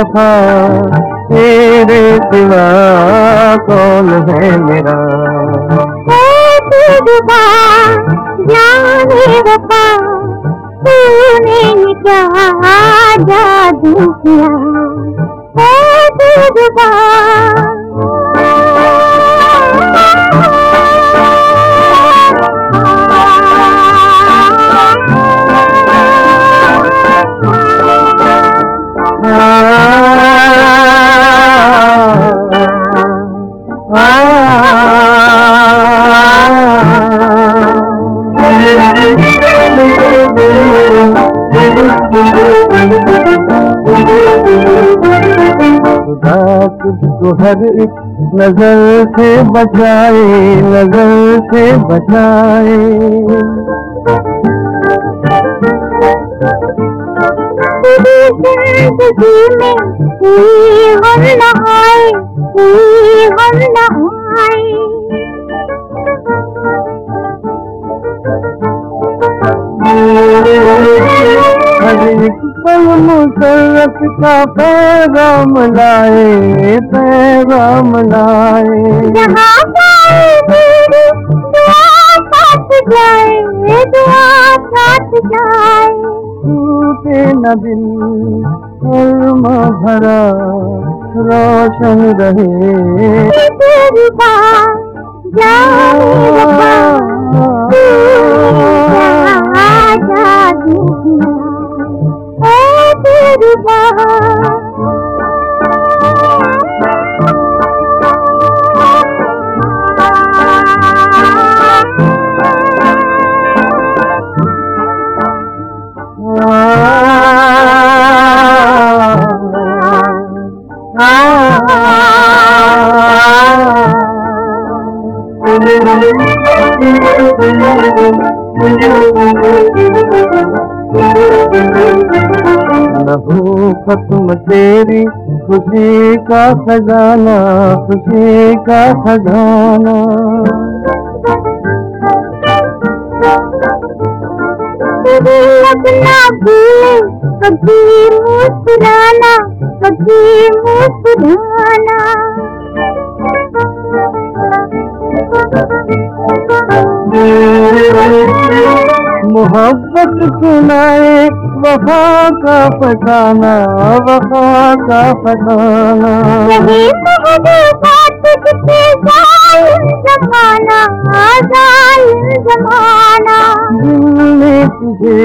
वफा तेरे सिवा कौन है मेरा? वफा तूने क्या जादू किया? खुदा तुझको हर एक नज़र से बचाए नज़र से बचाए। ज़िंदगी नहाए गम पल मुसरत का पैगाम लाए पैगाम लाए जाए जाए जाए टूटे न दिल कर्म भरा रोशन रहे तेरी बात जाने न हो खत्म तेरी खुशी का खजाना खुशी का खजाना। कभी मुस्कुराना कभी मुस्कुराना। मोहब्बत सुनाए वफा का फसाना वफा का यही तुझसे जमाना जमाना। तुझे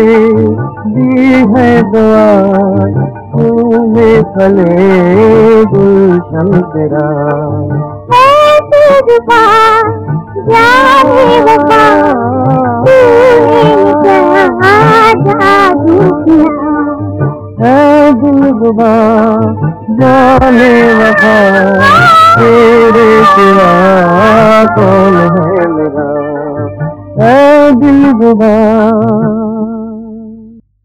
दी है दुआ तूने फले गुलशन तेरा। है तेरी जाने वफा है दिल जाने वफा तेरे सिवा कौन है मेरा? दिल रुबा